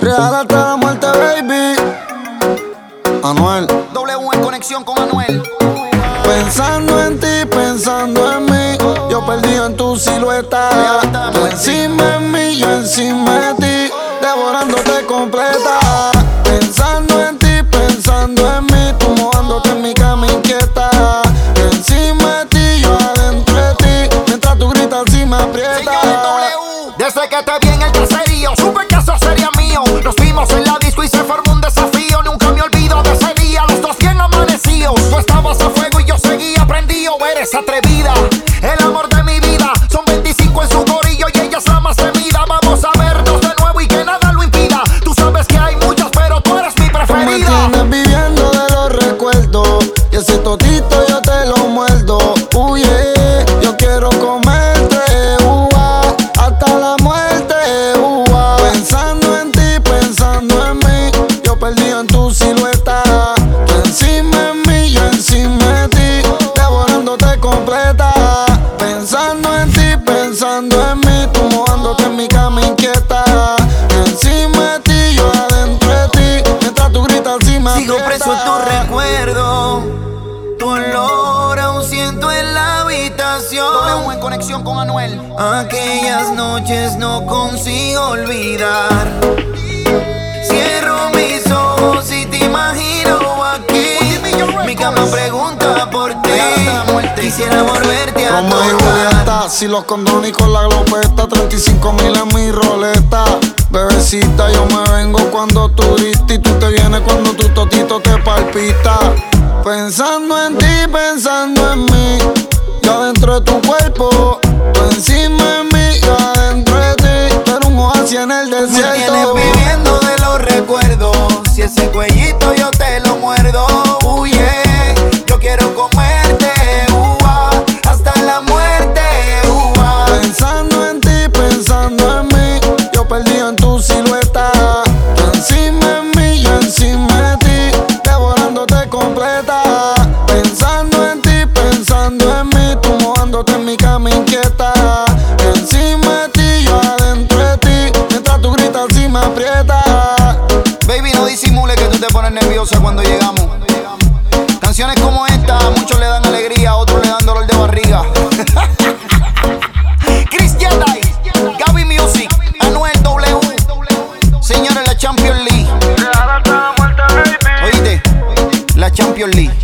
Real hasta la muerte, baby. Anuel. W en conexión con Anuel. Pensando en ti, pensando en mí. Yo perdido en tu silueta. Tú encima de mí, yo encima de ti. Devorándote completa. Pensando en ti, pensando en mí. Tú mojándote en mi cama inquieta. Encima de ti, yo adentro de ti. Mientras tú gritas, si me aprieta. Desde que te vi Tú estabas a fuego y yo seguía prendido. Eres atrevida, el amor pensando en mí Tú mojándote en mi cama inquieta Encima de ti, yo adentro de ti Mientras tú gritas me Sigo preso en tu recuerdo. Tu olor aún siento en la habitación. en conexión con Anuel. Aquellas noches no consigo olvidar. Cierro mis ojos y te imagino aquí. Mi cama pregunta por ti. Quisiera volverte a. Julieta, si los condones con la glopeta, 35 mil en mi roleta. Bebecita, yo me vengo cuando tú diste y tú te vienes cuando tu totito te palpita. Pensando en ti, pensando en mí, yo adentro de tu cuerpo, tú encima de mí, yo adentro de ti, eres un oasis en el desierto. Warrior Lee.